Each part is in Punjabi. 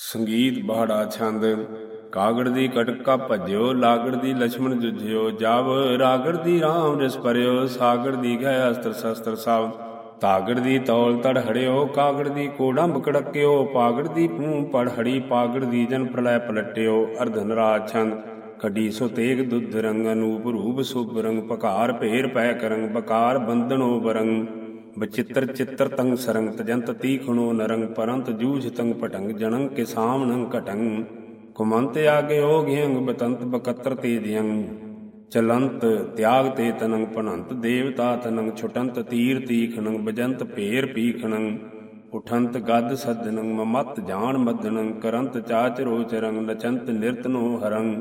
ਸੰਗੀਤ ਬਹੜਾ ਛੰਦ, ਕਾਗੜ ਦੀ ਕਟਕਾ ਭਜਿਓ, ਲਾਗੜ ਦੀ ਲక్ష్మణ ਜੁਝਿਓ ਜਬ ਰਾਗੜ ਦੀ ਰਾਮ ਰਸ ਪਰਿਓ, ਸਾਗੜ ਦੀ ਗੈ ਅਸਤਰ ਸ਼ਸਤਰ ਸਭ ਤਾਗੜ ਦੀ ਤੌਲ ਤੜ ਹੜਿਓ, ਕਾਗੜ ਦੀ ਕੋੜਾਂ ਬਕੜਕਿਓ ਪਾਗੜ ਦੀ ਪੂੰ ਪੜ ਹੜੀ, ਪਾਗੜ ਦੀ ਜਨ ਪ੍ਰਲੈ ਪਲਟਿਓ, ਅਰਧਨ ਰਾਜ ਛੰਦ ਕਡੀ ਸੋ ਤੇਗ ਦੁੱਧ ਰੰਗ, ਅਨੂਪ ਰੂਪ ਸੁਭ ਰੰਗ, ਪਕਾਰ ਭੇਰ ਪੈ ਕਰੰਗ, ਬਕਾਰ ਬੰਧਨੋ ਬਰੰਗ। ਬਚਿੱਤਰ ਚਿੱਤਰ ਤੰਗ ਸਰੰਗ ਤਜੰਤ ਤੀਖਣੋ ਨਰੰਗ ਪਰੰਤ ਜੂਝ ਤੰਗ ਪਟੰਗ ਜਨੰ ਕੇ ਸਾਮਨੰ ਕਟੰਗ ਕੁਮੰਤ ਆਗੇ ਹੋ ਬਤੰਤ ਬਕਤਰ ਤੇ ਚਲੰਤ ਤਿਆਗ ਤੇ ਤਨੰ ਪਨੰਤ ਦੇਵਤਾ ਤਨੰ ਛੁਟੰਤ ਤੀਰ ਤੀਖਣੰ ਬਜੰਤ ਭੇਰ ਪੀਖਣੰ ਉਠੰਤ ਗਦ ਸਦਨੰ ਮਮਤ ਜਾਣ ਮਦਨੰ ਕਰੰਤ ਚਾਚਰੋ ਚਰੰਗ ਨਚੰਤ ਨਿਰਤਨੋ ਹਰੰ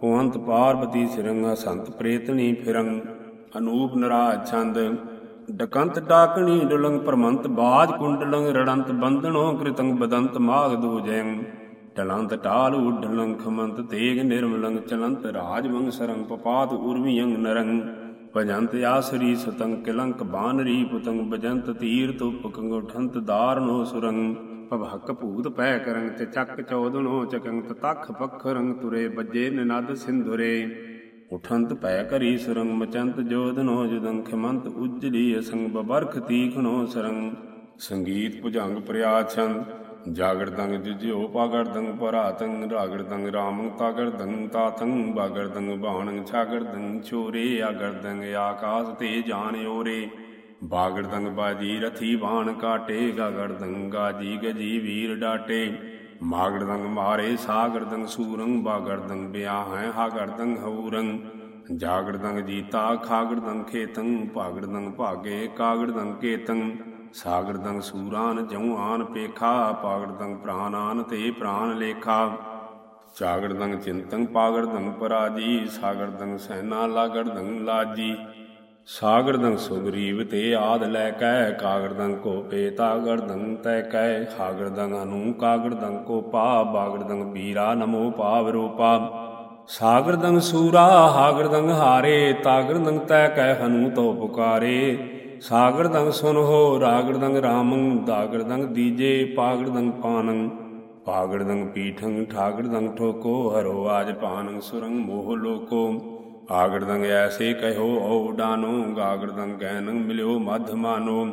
ਪੁਵੰਤ ਪਾਰਬਤੀ ਸਿਰੰਗ ਹਸੰਤ ਪ੍ਰੇਤਨੀ ਫਿਰੰ ਅਨੂਪ ਨਰਾ ਛੰਦ। ਡਕੰਤ ਡਾਕਣੀ ਡੁਲੰਗ ਪਰਮੰਤ ਬਾਜ ਕੁੰਡਲੰਗ ਰੜੰਤ ਬੰਧਨੋ ਕ੍ਰਿਤੰਗ ਬਦੰਤ ਮਾਗ ਦੂਜੈੰ। ਟਲੰਤ ਟਾਲ ਉਡਲੰਗ ਖਮੰਤ ਤੇਗ ਨਿਰਮਲੰਗ ਚਲੰਤ ਰਾਜ ਵੰਗ ਸਰੰਗ ਪਪਾਤ ਉਰਵੀਯੰਗ ਨਰੰਗ। ਭਜੰਤ ਆਸਰੀ ਸਤੰਗ ਕਿਲੰਕ ਬਾਨਰੀ ਪੁਤੰਗ ਬਜੰਤ ਤੀਰ ਤੁਪ ਕੰਗ ਉਠੰਤ ਦਾਰਨੋ ਸੁਰੰਗ। ਭਵਕ ਭੂਤ ਪੈ ਕਰੰਗ ਤੇ ਚੱਕ ਚੌਦਨੋ ਚਕੰਗ ਤਖ ਪਖਰੰਗ ਤੁਰੇ ਬੱਜੇ ਨਿਨਦ ਸਿੰਧੁਰੇ। ਉਠੰਤ ਪੈ ਕਰੀ ਸੁਰੰਗ ਮਚੰਤ ਜੋਦਨੋ ਜੁਦੰ ਖਮੰਤ ਉਜਲੀ ਅਸੰਗ ਬਬਰਖ ਤੀਖਣੋ ਸਰੰਗ। ਸੰਗੀਤ ਭੁਜੰਗ ਪ੍ਰਿਆਛੰਦ ਜਾਗੜਦੰਗ ਜੁਜਿਓ ਪਾਗੜਦੰਗ ਪਰਾਤੰਗ ਰਾਗੜਦੰਗ ਰਾਮੰ ਤਾਗੜਦੰਗ ਤਾਤੰਗ ਬਾਗੜਦੰਗ ਬਾਣੰ ਛਾਗੜਦੰਗ ਛੋਰੇ ਆਗੜਦੰਗ ਆਕਾਸ ਤੇ ਜਾਣ ਓਰੇ ਬਾਗੜਦੰਗ ਬਾਜੀ ਰਥੀ ਬਾਣ ਕਾਟੇ ਗਾਗੜਦੰਗ ਗਾਜੀ ਗਜੀ ਵੀਰ ਡਾਟੇ। ਮਾਗੜਦੰਗ ਮਾਰੇ, ਸਾਗੜਦੰਗ ਸੂਰੰਗ, ਬਾਗੜਦੰਗ ਬਿਆਹ ਹੈ ਹਾਗੜਦੰਗ ਹਊਰੰਗ। ਜਾਗੜਦੰਗ ਜੀਤਾ, ਖਾਗੜਦੰਗ ਖੇਤੰ ਭਾਗੜਦੰਗ ਭਾਗੇ, ਕਾਗੜਦੰਗ ਕੇਤੰ ਸਾਗੜਦੰਗ ਸੂਰਾਨ, ਜਉ ਆਨ ਪੇਖਾ, ਪਾਗੜਦੰਗ ਪ੍ਰਾਨਾਨ ਤੇ ਪ੍ਰਾਨ ਲੇਖਾ। ਚਾਗੜਦੰਗ ਚਿੰਤੰ ਪਾਗੜਦੰਗ ਪਰਾਜੀ, ਸਾਗੜਦੰਗ ਸੈਨਾ, ਲਾਗੜਦੰਗ ਲਾਜੀ। ਸਾਗੜਦੰਗ ਸੁਗਰੀਵ ਤੇ ਆਦ ਲੈ ਕੈ ਕਾਗੜਦੰਗ ਕੋ ਪੇ ਤਾਗੜਦੰਗ ਤੈ ਕੈ। ਹਾਗੜਦੰਗ ਅਨੂ ਕਾਗੜਦੰਗ ਕੋ ਪਾ ਬਾਗੜਦੰਗ ਬੀਰਾ ਨਮੋ ਪਾਵ ਰੂਪਾ। ਸਾਗੜਦੰਗ ਸੂਰਾ ਹਾਗੜਦੰਗ ਹਾਰੇ ਤਾਗੜਦੰਗ ਤੈ ਕੈ ਹਨੂ ਤੋ ਪੁਕਾਰੇ। ਸਾਗੜਦੰਗ ਸੁਨ ਹੋ ਰਾਗੜਦੰਗ ਰਾਮੰ ਦਾਗੜਦੰਗ ਦੀਜੇ ਪਾਗੜਦੰਗ ਪਾਨੰ। ਪਾਗੜਦੰਗ ਪੀਠੰ ਠਾਗੜਦੰਗ ਠੋਕੋ, ਹਰੋ ਆਜ ਪਾਨੰ ਸੁਰੰਗ ਮੋਹ ਲੋਕੋ। ਆਗੜਦੰਗ ਐਸੇ ਕਹਿਓ ਓ ਡਾਨੋ ਗਾਗੜਦੰਗ ਗੈਨੰ ਮਿਲਿਓ ਮਧ ਮਾਨੋ।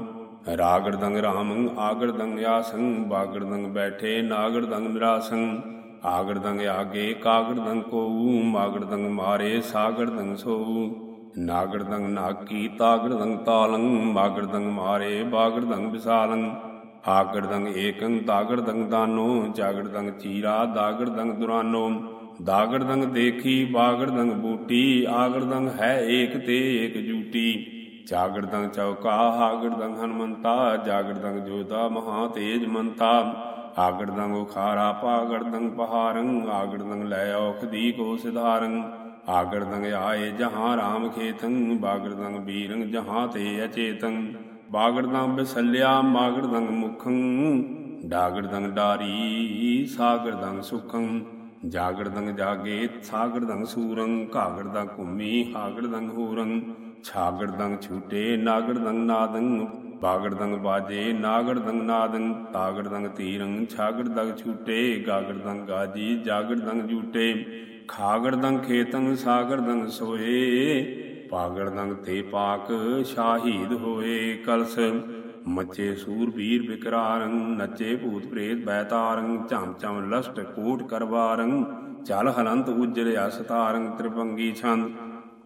ਰਾਗੜਦੰਗ ਰਾਮੰ ਆਗੜਦੰਗ ਆਸੰ ਬਾਗੜਦੰਗ ਬੈਠੇ ਨਾਗੜਦੰਗ ਮਿਰਾਸੰ ਆਗੜਦੰਗ ਆਗੇ ਕਾਗੜਦੰਗ ਕੋਊ ਮਾਗੜਦੰਗ ਮਾਰੇ ਸਾਗੜਦੰਗ ਸੋਊ। ਨਾਗੜਦੰਗ ਨਾਕੀ ਤਾਗੜਦੰਗ ਤਾਲੰ ਮਾਗੜਦੰਗ ਮਾਰੇ ਬਾਗੜਦੰਗ ਵਿਸਾਲੰ। ਆਗੜਦੰਗ ਏਕੰ ਤਾਗੜਦੰਗ ਦਾਨੋ ਜਾਗੜਦੰਗ ਚੀਰਾ ਦਾਗੜਦੰਗ ਦੁਰਾਨੋ। ਦਾਗੜਦੰਗ ਦੇਖੀ ਬਾਗੜਦੰਗ ਬੂਟੀ ਆਗੜਦੰਗ ਹੈ ਏਕ ਤੇ ਏਕ ਜੂਟੀ। ਜਾਗੜਦੰਗ ਚੌਕਾ ਹਾਗੜਦੰਗ ਹਨਮੰਤਾ ਜਾਗੜਦੰਗ ਜੋਦਾ ਮਹਾ ਤੇਜ ਮੰਤਾ। ਆਗੜਦੰਗ ਉਖਾਰਾ ਪਾਗੜਦੰਗ ਪਹਾਰੰ ਆਗੜਦੰਗ ਲੈ ਔਖਦੀ ਕੋ ਸਿਧਾਰੰ ਆਗੜਦੰਗ ਆਏ ਜਹਾਂ ਰਾਮ ਖੇਤੰ ਬਾਗੜਦੰਗ ਬੀਰੰ ਜਹਾਂ ਤੇ ਅਚੇਤੰ। ਬਾਗੜਦੰਗ ਬਿਸਲਿਆ ਮਾਗੜਦੰਗ ਮੁਖੰ ਡਾਗੜਦੰਗ ਡਾਰੀ ਸਾਗੜਦੰਗ ਸੁਖੰ। ਜਾਗੜਦੰਗ ਜਾਗੇ ਸਾਗੜਦੰਗ ਸੂਰੰ ਘਾਗੜਦੰਗ ਘੁੰਮੀ ਹਾਗੜਦੰਗ ਹੂਰੰ ਛਾਗੜਦੰਗ ਛੂਟੇ ਨਾਗੜਦੰਗ ਨਾਦੰ ਬਾਗੜਦੰਗ ਬਾਜੇ ਨਾਗੜਦੰਗ ਨਾਦੰ ਤਾਗੜਦੰਗ ਤੀਰੰ ਛਾਗੜਦੰਗ ਛੂਟੇ ਗਾਗੜਦੰਗ ਗਾਜੀ ਜਾਗੜਦੰਗ ਜੂਟੇ ਖਾਗੜਦੰਗ ਖੇਤੰ ਸਾਗੜਦੰਗ ਸੋਏ ਪਾਗੜਦੰਗ ਤੇ ਪਾਕ, ਸ਼ਾਹੀਦ ਹੋਏ ਕਲਸ। ਮੱਚੇ ਸੂਰਬੀਰ ਬਿਕਰਾਰੰ, ਨੱਚੇ ਭੂਤ ਪ੍ਰੇਤ ਬੈਤਾਰੰ, ਝਮ ਝਮ ਲਸਟ ਕੋਟ ਕਰਵਾਰੰ, ਚਲ ਹਲੰਤ ਉਜਲ ਅਸਤਾਰੰ ਤ੍ਰਿਪੰਗੀ ਛੰਦ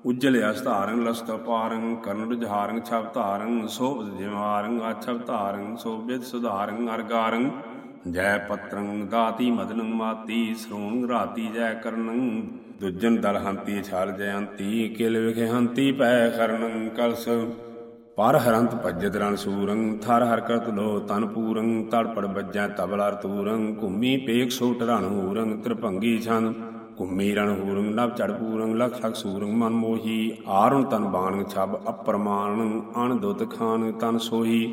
ਉਜਲ ਅਸਤਾਰੰ ਲਸਤ ਪਾਰੰ ਕਰਨ ਰੁਝਾਰੰ ਛਵ ਧਾਰੰ ਸੋਭ ਜਿਵਾਰੰ, ਅਛਵ ਧਾਰੰ, ਸੋਭਿਤ ਸੁਧਾਰੰ, ਅਰਗਾਰੰ, ਜੈ ਪਤਰੰ, ਦਾਤੀ ਮਦਨੰ, ਮਾਤੀ ਸ੍ਰੋਣ, ਰਾਤੀ ਜੈ ਕਰਨੰ, ਦੁਜਨ ਦਲ ਹੰਤੀ ਛਾਲ ਜਯੰਤੀ, ਕਿਲ ਵਿਖੇ ਹੰਤੀ ਪੈ ਕਰਨੰ ਕਲਸ ਪਰ ਹਰੰਤ ਭਜਤ ਰਣ ਸੂਰੰ, ਥਰ ਹਰ ਕਰਤ ਲੋ ਤਨ ਪੂਰੰ, ਤੜਪੜ ਬੱਜੈ ਤਬਲਾ ਤੂਰੰ, ਘੁੰਮੀ ਪੇਕ ਸੋਟ ਰਣ ਹੂਰੰ, ਤ੍ਰਿਭੰਗੀ ਛੰਦ, ਘੁੰਮੀ ਰਣ ਹੂਰੰ, ਨਵ ਚੜ ਪੂਰੰ, ਲਖ ਲਖ ਸੂਰੰ, ਮਨ ਮੋਹੀ, ਆਰੁਣ ਤਨ ਬਾਣ ਛਬ ਅਪਰਮਾਨ ਅਣ ਦੁਤ ਖਾਨ ਤਨ ਸੋਹੀ।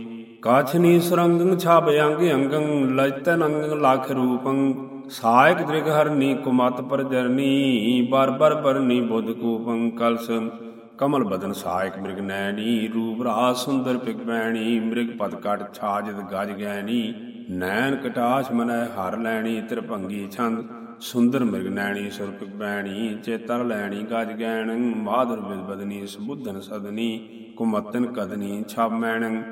ਕਾਛਨੀ ਸੁਰੰਗੰ ਛਬ ਅੰਗ ਅੰਗੰ ਲਜਤਨ ਅੰਗ ਲਖ ਰੂਪੰ, ਸਾਇਕ ਦ੍ਰਿਗ ਹਰਨੀ ਕੁਮਤ ਪਰਜਰਨੀ, ਬਰ ਬਰ ਬਰਨੀ ਬੁੱਧ ਕੂਪੰ ਕਲਸ। ਕਮਲ ਬਦਨ ਸਹਾਇਕ ਮ੍ਰਿਗ ਨੈਣੀ, ਰੂਪ ਰਾਸ ਸੁੰਦਰ ਪਿਗਬੈਣੀ ਮ੍ਰਿਗ ਪਦ ਕਟ ਛਾਜਿਤ ਗਜ ਗੈਣੀ, ਨੈਣ ਕਟਾਸ਼ ਮਨੈ ਹਰ ਲੈਣੀ, ਤ੍ਰਿਭੰਗੀ ਛੰਦ ਸੁੰਦਰ ਮਿਰਗ ਨੈਣੀ ਸੁਰਕ ਬੈਣੀ, ਚੇਤਰ ਲੈਣੀ, ਗਜ ਗੈਣ, ਮਾਧੁਰ ਬਿਲਬਦਨੀ ਸੁਬੁੱਧਨ ਸਦਨੀ, ਕੁਮਤਨ ਕਦਨੀ, ਛਬ ਮੈਣ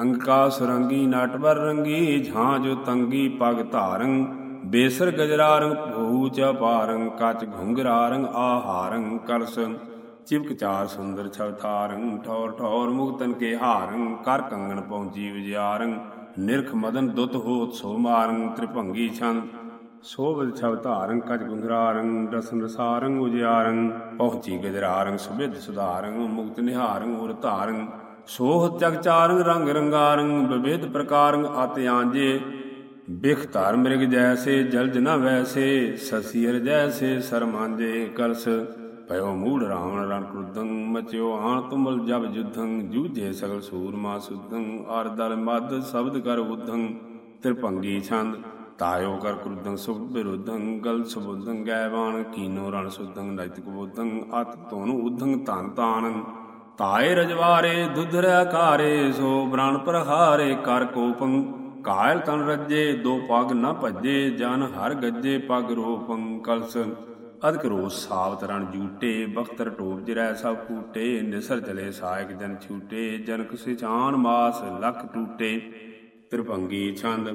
ਅੰਕਾ ਸੁਰੰਗੀ ਨਟਵਰ ਰੰਗੀ ਝਾਂ ਜੋ ਤੰਗੀ ਪਗ ਧਾਰੰ, ਬੇਸਰ ਗਜਰਾ ਰੰਗ ਭੂ ਚ ਪਾਰੰ ਕਚ ਘੁੰਗਰਾ ਰੰਗ ਆਹਾਰੰ, ਕਲਸ ਚਿਵਕ ਚਾਰ ਸੁੰਦਰ ਛਵਥਾਰੰ ਠੌਰ ਠੌਰ ਮੁਕਤਨ ਕੇ ਹਾਰੰ, ਕਰ ਕੰਗਣ ਪਹੁੰਚੀ ਵਿਜਿਆਰੰ ਨਿਰਖ ਮਦਨ ਦੁਤ ਹੋਤ ਸੋ ਮਾਰੰ, ਤ੍ਰਿਭੰਗੀ ਛੰਦ ਸੋਭਿਤ ਛਵ ਧਾਰੰ, ਕਜ ਗੁੰਗਰਾਰੰ ਰਸਨ ਰਸਾਰੰ, ਉਜਿਆਰੰ ਪਹੁੰਚੀ ਗਜਰਾਰੰ, ਸੁਬਿਧ ਸੁਧਾਰੰ, ਮੁਕਤ ਨਿਹਾਰੰ, ਉਰ ਧਾਰੰ ਸੋਹ ਜਗ ਚਾਰੰ, ਰੰਗ ਰੰਗਾਰੰ, ਵਿਵਿਧ ਪ੍ਰਕਾਰੰ ਅਤ ਆਂਜੇ, ਬਿਖ ਧਾਰ ਮ੍ਰਿਗ ਜੈਸੇ ਜਲ ਜਨਾ ਵੈਸੇ ਸਸੀਰ ਜੈਸੇ ਸਰਮਾਂਜੇ ਕਲਸ ਭਇਓ ਮੂੜ ਰਾਵਣ ਰਣ ਕ੍ਰੁਦੰ ਮਚਿਓ ਆਣ ਤੁਮਲ ਜਬ ਜੁਧੰ ਜੂਝੇ ਸਗਲ ਸੂਰਮਾ ਸੁਧੰ ਅਰ ਦਲ ਮਦ ਸ਼ਬਦ ਕਰ ਉਧੰ, ਤ੍ਰਿਭੰਗੀ ਛੰਦ, ਤਾਇਓ ਕਰ ਕ੍ਰੁਦੰ ਸੁਭ ਵਿਰੁਧੰ, ਗਲ ਸੁਬੁਧੰ, ਗੈਵਾਨ ਕੀਨੋ ਰਣ ਸੁਧੰ, ਨੈਤਿਕ ਬੁਧੰ, ਅਤ ਤੋਨ ਉਧੰ ਧਨ ਤਾਨ ਤਾਏ ਰਜਵਾਰੇ ਦੁਧਰ ਆਕਾਰੇ ਸੋ ਬ੍ਰਾਣ ਪ੍ਰਹਾਰੇ ਕਰ ਕੋਪੰ, ਕਾਇਲ ਤਨ ਰੱਜੇ, ਦੋ ਪਗ ਨ ਭੱਜੇ, ਜਨ ਹਰ ਗੱਜੇ ਪਗ ਰੋਪੰ, ਕਲਸ ਅਦਕ ਰੋਸ ਸਾਵਤ ਰਣ ਜੂਟੇ ਬਖਤਰ ਟੋਪ ਜਿਰੈ ਸਭ ਕੂਟੇ, ਨਿਸਰ ਚਲੇ ਸਾਇਕ ਜਨ ਛੂਟੇ, ਜਨਕ ਸਿਚਾਨ ਮਾਸ ਲਖ ਟੂਟੇ। ਤ੍ਰਿਭੰਗੀ ਛੰਦ,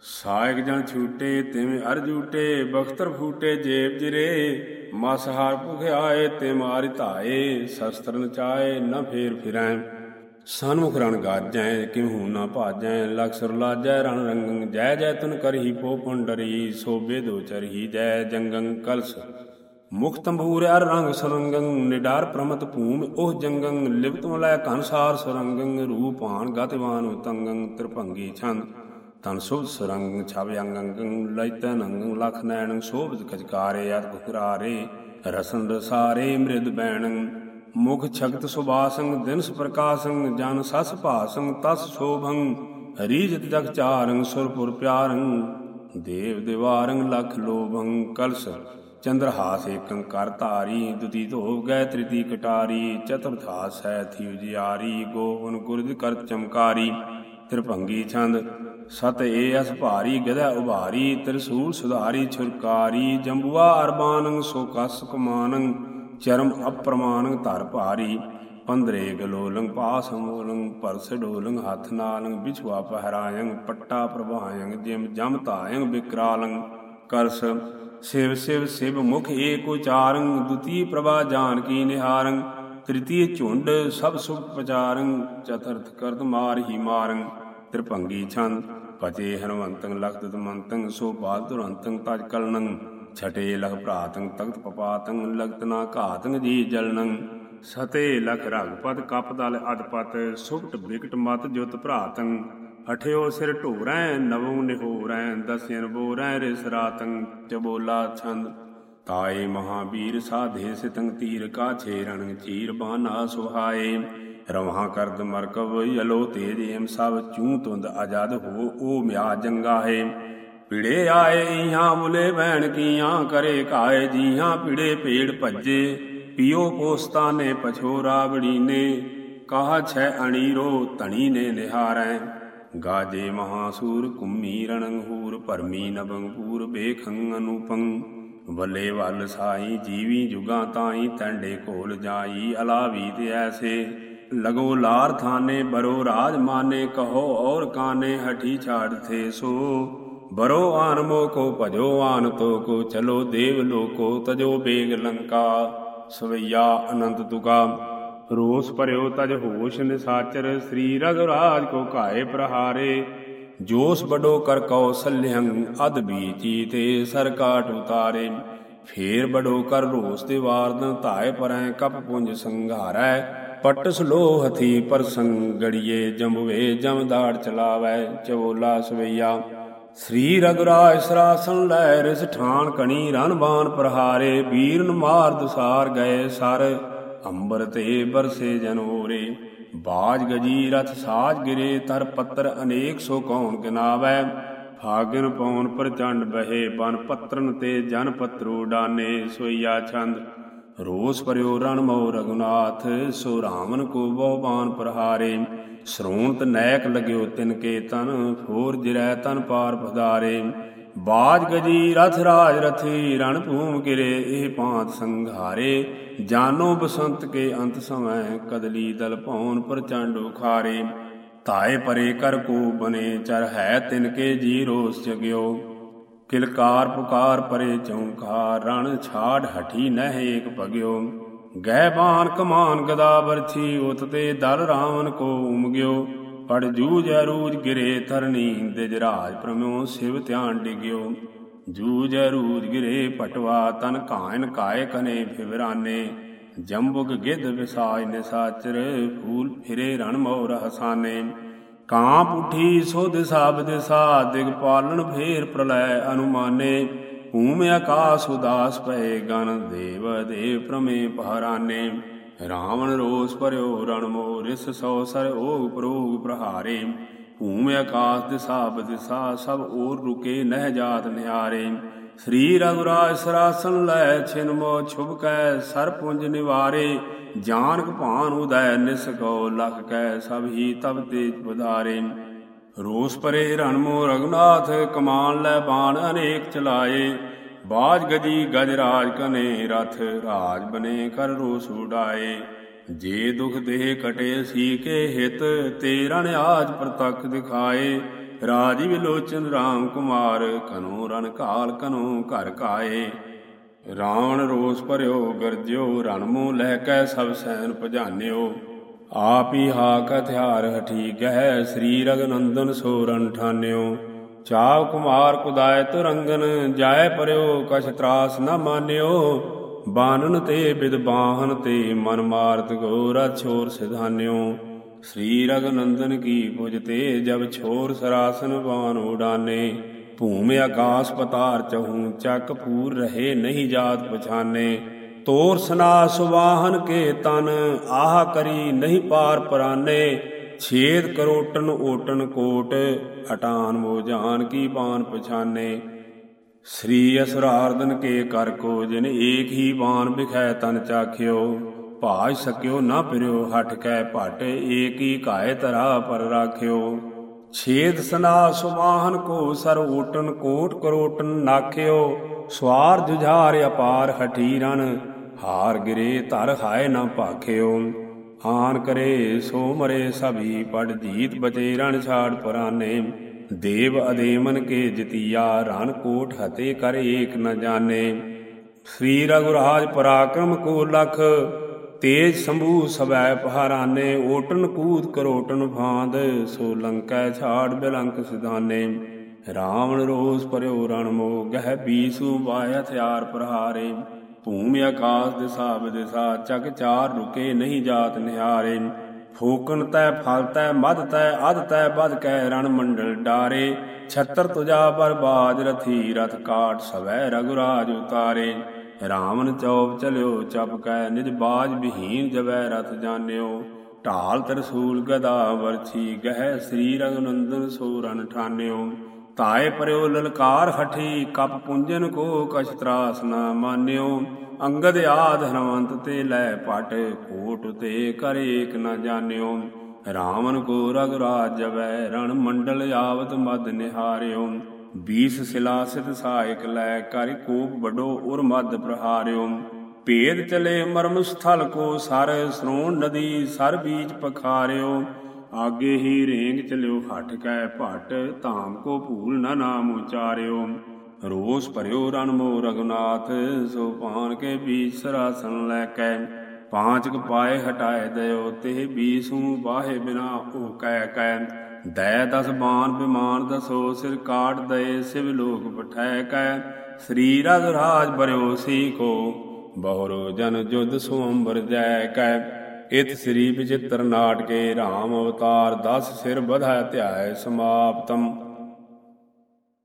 ਸਾਇਕ ਜਨ ਛੂਟੇ ਤਿਵੇਂ ਅਰ ਜੂਟੇ ਬਖਤਰ ਫੂਟੇ, ਜੇਬ ਜਿਰੇ। ਮਸ ਹਾਰ ਭੁਖਿਆਏ ਤੇ ਮਾਰਿ ਧਾਏ, ਸ਼ਸਤਰ ਨਚਾਏ, ਨ ਫੇਰ ਫਿਰੈ। ਸਨਮੁਖ ਰਣ ਗਾਜੈ ਕਿਹੂ ਨਾ ਭਾਜੈ ਲਖਸਰ ਲਾਜੈ ਰਣ ਰੰਗੰ ਜੈ ਜੈ ਤੁਨ ਕਰਹੀ ਪੋ ਪੁੰਡਰੀ ਸੋਬੇ ਦੋ ਚਰਹੀ ਜੈ ਜੰਗੰ ਕਲਸ। ਮੁਖ ਤੰਬੂਰ ਅਰ ਰੰਗ ਸਰੰਗੰ, ਨਿਡਾਰ ਪ੍ਰਮਤ ਭੂਮ, ਉਹ ਜੰਗੰ ਲਿਵਤ ਮਲੈ ਘਨਸਾਰ ਸਰੰਗੰ ਰੂਪਾਨ ਗਤਵਾਨ ਉਤੰਗੰ, ਤ੍ਰਿਭੰਗੀ ਛੰਦ। ਤਨ ਸੁਭ ਸਰੰਗ ਛਵ ਅੰਗੰ ਲੈਤਨ ਅੰਗੰ ਲਖ ਨੈਣੰ, ਸੋਭਿਤ ਕਜਕਾਰੇ ਅਤ ਗੁਕਰਾਰੇ ਰਸਨ ਰਸਾਰੇ ਮ੍ਰਿਦ ਬੈਣੰ। ਮੁਖ ਛਗਤ ਸੁਬਾਸੰ ਦਿਨਸ ਪ੍ਰਕਾਸੰ ਜਨ ਸਸ ਭਾਸੰ ਤਸ ਸ਼ੋਭੰ ਰੀਜਤ ਜਗ ਚਾਰੰ ਸੁਰਪੁਰ ਪਿਆਰੰ ਦੇਵ ਦਿਵਾਰੰ ਲਖ ਲੋਭੰ, ਕਲਸ ਚੰਦਰਹਾਸ ਏਕੰ ਕਰ ਧਾਰੀ, ਦੁਤੀ ਧੋ ਗੈ ਤ੍ਰਿਤੀ ਕਟਾਰੀ ਚਤੁਰਥਾਸ ਹੈ ਥੀ ਉਜਿਆਰੀ ਗੋਵਨ ਗੁਰਦ ਕਰ ਚਮਕਾਰੀ, ਤ੍ਰਿਭੰਗੀ ਛੰਦ ਸਤ ਏ ਅਸ ਭਾਰੀ, ਗਦਾ ਉਭਾਰੀ, ਤ੍ਰਿਸੂਲ ਸੁਧਾਰੀ, ਛੁਰਕਾਰੀ, ਜੰਬੂਆ ਅਰਬਾਨੰ, ਸੋ ਕਸ ਕਮਾਨੰ ਚਰਮ ਅਪਰਮਾਨੰ ਧਰ ਭਾਰੀ, ਪੰਦਰੇ ਗਲੋਲੰ ਪਾਸ ਮੂਲੰ ਪਰਸ ਡੋਲੰ ਹੱਥ ਨਾਲੰ ਵਿਛਵਾ ਪਹਿਰਾਇੰ ਪੱਟਾ ਪ੍ਰਭਾਇੰ ਜਿਮ ਜਮ ਧਾਇੰ ਵਿਕਰਾਲੰ ਕਰਸ, ਸਿਵ ਸਿਵ ਸਿਵ ਮੁਖ ਏਕ ਉਚਾਰੰ ਦੁਤੀ ਪ੍ਰਭਾ ਜਾਨਕੀ ਨਿਹਾਰੰ ਤ੍ਰਿਤੀਯ ਝੁੰਡ ਸਭ ਸੁਖ ਪਚਾਰੰ ਚਤੁਰਥ ਕਰਤ ਮਾਰ ਹੀ ਮਾਰੰ ਤ੍ਰਿਭੰਗੀ ਛੰਦ ਪਤੇ ਹਨਵੰਤੰ ਲਖਤ ਮੰਤੰ ਸੋ ਬਾਲ ਤੁਰੰਤੰ ਤਜ ਕਲਨੰ ਛਟੇ ਲਖ ਭਰਾਤੰ ਤਖਤ ਪਪਾਤੰ ਲਗਤ ਨਾ ਘਾਤੰ ਜੀ ਜਲਨੰ। ਸਤੇ ਲਖ ਰਗਪਤ ਕਪ ਦਲ ਅਦਪਤ ਸੁਭਟ ਬਿਕਟ ਮਤ ਜੁਤ ਭਰਾਤੰ ਅਠਿਓ ਸਿਰ ਢੋਰੈ ਨਵਉ ਨਿਹੋਰੈ ਦਸਿਨ ਬੋਰੈ ਰਿਸ ਰਾਤੰ, ਚਬੋਲਾ ਛੰਦ। ਤਾਏ ਮਹਾਬੀਰ ਸਾਧੇ ਸਿਤੰ ਤੀਰ ਕਾ ਛੇਰਣ ਚੀਰ ਬਾਨਾ ਸੁਹਾਏ। ਰਵਾਂ ਕਰਦ ਮਰਕਬ ਯਲੋ ਤੇਜ ਏਮ ਸਭ ਚੂ ਤੁੰਦ ਆਜ਼ਾਦ ਹੋ, ਓ ਮਿਆ ਜੰਗਾ ਪਿੜੇ ਆਏ, ਇਹਾਂ ਮੁਲੇ ਬਹਿਣ ਕੀਆਂ ਕਰੇ ਕਾਏ, ਜੀਹਾਂ ਪਿੜੇ ਪੇੜ ਭੱਜੇ। ਪਿਓ ਪੋਸਤਾਨੇ ਪਛੋ ਰਾਵੜੀ ਨੇ ਕਹਾ ਛੈ ਅਣੀਰੋ ਧਣੀ ਨੇ ਨਿਹਾਰੈ। ਗਾਜੇ ਮਹਾਸੂਰ ਕੁੰਮੀ ਰਣੰਗੂਰ, ਭਰਮੀ ਨਬੰਗਪੂਰ ਬੇਖੰ ਅਨੂਪੰ। ਬੱਲੇ ਵੱਲ ਸਾਈ ਜੀਵੀ ਜੁਗਾ ਤਾਈ ਤੰਡੇ ਕੋਲ ਜਾਈ, ਅਲਾਵੀ ਤੇ ਐਸੇ। ਲਗੋ ਲਾਰ ਥਾਨੇ, ਬਰੋ ਰਾਜ ਮਾਨੇ, ਕਹੋ ਔਰ ਕਾਨੇ, ਹਠੀ ਛਾੜ ਥੇ ਸੋ। ਬਰੋ ਆਨ ਮੋ ਕੋ ਭਜੋ ਆਨ ਤੋ ਕੋ ਚਲੋ ਦੇਵ ਲੋਕੋ, ਤਜੋ ਬੇਗ ਲੰਕਾ, ਸਵਈਆ ਅਨੰਤ ਤੁਕਾ। ਰੋਸ ਭਰਿਓ ਤਜ ਹੋਸ਼ ਨਿਸਾਚਰ, ਸ੍ਰੀ ਰਗਰਾਜ ਕੋ ਘਾਏ ਪ੍ਰਹਾਰੇ। ਜੋਸ ਬਡੋ ਕਰ ਕੌਸਲਯੰ ਅਦ ਬੀਚੀ ਤੇ ਸਰ ਕਾਟ ਉਤਾਰੇ। ਫੇਰ ਬਡੋ ਕਰ ਰੋਸ ਤੇ ਵਾਰਦਨ ਧਾਏ ਪਰੈ ਕਪ ਪੁੰਜ ਸੰਘਾਰੈ। ਪਟਸ ਲੋ ਹਥੀ ਪਰਸੰ ਗੜੀਏ ਜੰਬਵੇ ਜਮਦਾੜ ਚਲਾਵੈ, ਚਵੋਲਾ ਸਵਈਆ। ਸ੍ਰੀ ਰਗੁਰਾਜ ਸਰਾਸਨ ਲੈ ਰਿਸ ਠਾਨ ਕਣੀ ਰਨ ਬਾਣ ਪ੍ਰਹਾਰੇ ਵੀਰਨ ਮਾਰ ਦਸਾਰ ਗਏ ਸਰ, ਅੰਬਰ ਤੇ ਬਰਸੇ ਜਨੋਰੇ ਬਾਜ ਗਜੀ ਰਥ ਸਾਜ ਗਿਰੇ, ਤਰ ਪੱਤਰ ਅਨੇਕ ਸੋ ਕੌਣ ਗਿਨਾਵੈ ਫਾਗਨ ਪੌਣ ਪ੍ਰਚੰਡ ਬਹੇ, ਬਨ ਪੱਤਰਨ ਤੇ ਜਨ ਪਤਰੋ ਡਾਨੇ ਸੋਇਆ ਛੰਦ। ਰੋਸ ਪਰਿਓ ਰਣ ਮੋ ਰਗੁਨਾਥ ਸੋ ਰਾਮਨ ਕੋ ਬਹੁ ਬਾਣ ਪ੍ਰਹਾਰੇ। ਸਰੂਣਤ ਨੈਕ ਲਗਿਓ ਤਿਨ ਕੇ ਤਨ ਫੋਰ ਜਿਰੈ ਤਨ ਪਾਰ ਪਧਾਰੇ। ਬਾਜ ਗਜੀ ਰਥ ਰਾਜ ਰਥੀ, ਰਣ ਭੂਮ ਗਿਰੇ ਇਹ ਪਾਂਤ ਸੰਘਾਰੇ। ਜਾਨੋ ਬਸੰਤ ਕੇ ਅੰਤ ਸਮੈ ਕਦਲੀ ਦਲ ਭੌਣ ਪ੍ਰਚੰਡ ਉਖਾਰੇ। ਤਾਏ ਪਰੇ ਕਰ ਕੋ ਬਨੇ, ਚਰ ਹੈ ਤਿਨ ਕੇ ਜੀ ਰੋਸ ਜਗਿਓ ਕਿਲਕਾਰ ਪੁਕਾਰ ਪਰੇ ਚੌਂਕਾਰ, ਰਣ ਛਾੜ ਹਠੀ ਨਹਿ ਏਕ ਭਗਿਓ। ਗਹਿ ਬਾਣ ਕਮਾਨ ਗਦਾ ਉਤ ਤੇ ਦਲ ਰਾਵਨ ਕੋ ਉਮਗਿਓ। ਪੜ ਜੂਜ ਅਰੂਜ ਗਿਰੇ ਧਰਨੀ, ਦਿਜ ਰਾਜ ਪ੍ਰਮਿਓ ਸਿਵ ਧਿਆਨ ਡਿਗਿਓ। ਜੂਜ ਅਰੂਜ ਗਿਰੇ ਪਟਵਾ, ਤਨ ਕਾਇਨ ਕਾਏ ਕਨੇ ਫਿਵਰਾਨੇ ਜੰਬੁਕ ਗਿੱਧ ਵਿਸਾਜ ਨਿਸਾਚਰ, ਫੂਲ ਫਿਰੇ ਰਣ ਮੋਰ ਹਸਾਨੇ। ਕਾਂਪ ਉਠੀ ਸੋ ਦਿਸਾ ਬਦਿਸਾ ਦਿਗ ਪਾਲਣ ਫੇਰ ਪ੍ਰਲੈ ਅਨੁਮਾਨੇ। ਭੂਮ ਆਕਾਸ ਉਦਾਸ ਪਏ ਗਨ ਦੇਵ ਦੇਵ ਪ੍ਰਮੇ ਪਹਰਾਨੇ। ਰਾਵਣ ਰੋਸ ਭਰਿਓ ਰਣ ਮੋ ਰਿਸ ਸੋ ਸਰ ਓਗ ਪ੍ਰੋਗ ਪ੍ਰਹਾਰੇ। ਭੂਮ ਆਕਾਸ ਦਿਸਾ ਬਦਿਸਾ ਸਭ ਓਰ ਰੁਕੇ ਨਹਿ ਜਾਤ ਨਿਹਾਰੇ। ਸ੍ਰੀ ਰਘੁਰਾਜ ਸਰਾਸਨ ਲੈ ਛਿਨ ਮੋ ਛੁਭ ਕੈ ਸਰ ਪੁੰਜ ਨਿਵਾਰੇ। ਜਾਨਕ ਭਾਨ ਉਦੈ ਨਿਸਕੋ ਲਖ ਕੈ ਸਭ ਹੀ ਤਬ ਤੇਜ ਬਧਾਰੇ ਰੋਸ ਪਰੇ ਰਣਮੋ ਰਗਨਾਥ ਕਮਾਨ ਲੈ ਬਾਣ ਅਨੇਕ ਚਲਾਏ। ਬਾਜ ਗਜੀ ਗਜ ਰਾਜ ਕਨੇ ਰਥ, ਰਾਜ ਬਨੇ ਕਰ ਰੋਸ ਉਡਾਏ। ਜੇ ਦੁਖ ਦੇਹ ਕਟੇ ਸੀ ਕੇ ਹਿਤ, ਤੇ ਰਣ ਆਜ ਪ੍ਰਤੱਖ ਦਿਖਾਏ। ਰਾਜੀ ਵਿਲੋਚਨ RAM ਕੁਮਾਰ, ਕਨੋ ਰਨ ਕਾਲ ਕਨੋ ਘਰ ਕਾਏ। ਰਾਣ ਰੋਸ ਭਰਿਓ, ਗਰਜਿਓ, ਰਣਮੋ ਲੈ ਕੇ ਸਭ ਸੈਨ ਭਜਾਨਿਓ। ਆਪ ਹੀ ਹਾਕ ਹਥਿਆਰ ਹਠੀ ਗਹਿ ਸ੍ਰੀ ਰਗਨੰਦਨ ਸੋਰਨ ਠਾਨਿਓ। ਚਾਵ ਕੁਮਾਰ ਕੁਦਾਇ ਤੁਰੰਗਨ ਜਾਏ ਪਰਿਓ ਕਛ ਤਰਾਸ ਨਾ ਮਾਨਿਓ। ਬਾਨਨ ਤੇ ਬਿਦ ਤੇ ਮਨ ਮਾਰਤ ਗੋਰਾ ਛੋਰ ਸਿਧਾਨਿਓ। ਸ੍ਰੀ ਰਗਨੰਦਨ ਕੀ ਪੁਜ ਤੇ ਜਬ ਛੋਰ ਸਰਾਸਨ ਬਾਨ ਉਡਾਨੇ। ਭੂਮ ਆਕਾਸ ਪਤਾਰ ਚਹੂ, ਚੱਕ ਪੂਰ ਰਹੇ ਨਹੀਂ ਜਾਤ ਪਛਾਨੇ। ਤੋਰ ਸਨਾ ਸੁਵਾਹਨ ਕੇ ਤਨ, ਆਹ ਕਰੀ ਨਹੀਂ ਪਾਰ ਪਰਾਨੇ, ਛੇਦ ਕਰੋਟਨ ਓਟਨ ਕੋਟ ਹਟਾਨ ਮੋ ਜਾਨ ਕੀ ਬਾਨ ਪਛਾਨੇ। ਸ੍ਰੀ ਅਸਰਾਰਦਨ ਕੇ ਕਰ ਕੋ ਜਿਨ ਏਕ ਹੀ ਬਾਨ ਬਿਖੈ ਤਨ ਚਾਖਿਓ, ਭਾਜ ਸਕਿਓ ਨਾ ਪਿਰਿਓ ਹਟ ਕੈ ਭਟ ਏਕ ਹੀ ਘਾਇ ਤਰਾ ਪਰ ਰਾਖਿਓ। ਛੇਦ ਸਨਾ ਸੁਮਾਹਨ ਕੋ ਸਰ ਓਟਨ ਕੋਟ ਕਰੋਟਨ ਨਾਖਿਓ, ਸਵਾਰ ਜੁਝਾਰ ਅਪਾਰ ਹਠੀਰਨ ਹਾਰ ਗਿਰੇ ਧਰ ਹਾਏ ਨਾ ਭਾਖਿਓ। ਆਨ ਕਰੇ ਸੋ ਮਰੇ ਸਭੀ ਪੜ ਜੀਤ ਬਚੇ ਰਣ ਛਾੜ ਪਰਾਨੇ। ਦੇਵ ਅਦੇਮਨ ਕੇ ਜਤੀਆ, ਰਣ ਕੋਟ ਹਤੇ ਕਰ ਏਕ ਨ ਜਾਣੇ। ਸ੍ਰੀ ਰਘੁਰਾਜ ਪਰਾਕਰਮ ਕੋ ਲਖ, ਤੇਜ ਸੰਭੂ ਸਵੈ ਪਹਾਰਾਨੇ। ਓਟਨ ਕੂਦ ਕਰੋਟਨ ਫਾਂਦ ਸੋ ਲੰਕੈ ਛਾੜ ਬਿਲੰਕ ਸਿਧਾਨੇ। ਰਾਵਣ ਰੋਸ ਪਰਿਓ ਰਣ ਮੋ ਗਹਿ ਬੀਸੂ ਬਾਇ ਹਥਿਆਰ ਪ੍ਰਹਾਰੇ। ਭੂਮ ਆਕਾਸ ਦਿਸਾ ਵਿਦਿਸਾ ਚੱਕ ਚਾਰ ਰੁਕੇ ਨਹੀਂ ਜਾਤ ਨਿਹਾਰੇ। ਫੋਕਨ ਤੈ ਫਲ ਤੈ ਮਦ ਤੈ ਅਧ ਤੈ ਬਦ ਕੈ ਰਣ ਮੰਡਲ ਡਾਰੇ। ਛਤਰ ਤੁਜਾ ਪਰ ਬਾਜ ਰਥੀ ਰਥ ਕਾਟ ਸਵੈ ਰਗੁਰਾਜ ਉਤਾਰੇ। ਰਾਵਣ ਚੌਪ ਚਲਿਓ ਚਪ ਕੈ ਨਿਜ ਬਾਜ ਬਿਹੀਨ ਜਵੈ ਰਥ ਜਾਣਿਓ। ਢਾਲ ਤਰਸੂਲ ਗਦਾ ਵਰਛੀ ਗਹਿ ਸ੍ਰੀ ਰਗਨੰਦਨ ਸੋ ਰਨ ਠਾਨਿਓ ਤਾਏ ਪਰਿਓ ਲਲਕਾਰ ਹਠੀ, ਕਪ ਪੁੰਜਨ ਕੋ ਕਛ ਤਰਾਸ ਨਾ ਮਾਨਿਓ। ਅੰਗਦ ਆਦ ਹਨਵੰਤ ਤੇ ਲੈ ਪਟ, ਕੋਟ ਤੇ ਕਰ ਏਕ ਨ ਜਾਣਿਓ। ਰਾਵਣ ਕੋ ਰਗਰਾਜ ਜਵੈ, ਰਣ ਮੰਡਲ ਆਵਤ ਮਦ ਨਿਹਾਰਿਓ। ਬੀਸ ਸਿਲਾਸਿਤ ਸਹਾਇਕ ਲੈ ਕਰ ਕੋਪ ਬਡੋ ਉਰ ਮਦ ਪ੍ਰਹਾਰਿਓ। ਭੇਦ ਚਲੇ ਮਰਮ ਸਥਲ ਕੋ ਸਰ ਸਰੋਣ ਨਦੀ ਸਰ ਬੀਜ ਪਖਾਰਿਓ। ਆਗੇ ਹੀ ਰੇਂਗ ਚਲਿਓ ਹਟ ਕੈ ਭਟ, ਧਾਮ ਕੋ ਭੂਲ ਨਾ ਨਾਮ ਉਚਾਰਿਓ। ਰੋਸ ਭਰਿਓ ਰਣ ਮੋ ਰਗੁਨਾਥ ਸੋ ਪਾਨ ਕੇ ਬੀਜ ਸਰਾਸਨ ਲੈ ਕੈ। ਪਾਂਚਕ ਪਾਏ ਹਟਾਏ ਦਇਓ ਤੇ ਬੀਸੂ ਬਾਹੇ ਬਿਨਾ ਉਹ ਕਹਿ ਕਹਿ ਦੈ ਦਸ ਬਾਣ ਬਿਮਾਨ ਦਸੋ, ਸਿਰ ਕਾਟ ਦਏ ਸਿਵ ਲੋਕ ਪਠੈ ਕੈ। ਸ੍ਰੀ ਰਗ ਰਾਜ ਬਰਿਓ ਸੀ ਕੋ, ਬਹੁਰੋ ਜਨ ਜੁਦ ਸੁਅੰਬਰ ਜੈ ਕੈ। ਇਤ ਸ੍ਰੀ ਵਿਚਿਤ੍ਰ ਨਾਟਕੇ ਰਾਮ ਅਵਤਾਰ 10 ਸਿਰ ਬਧਾ ਧਿਆਏ ਸਮਾਪਤਮ।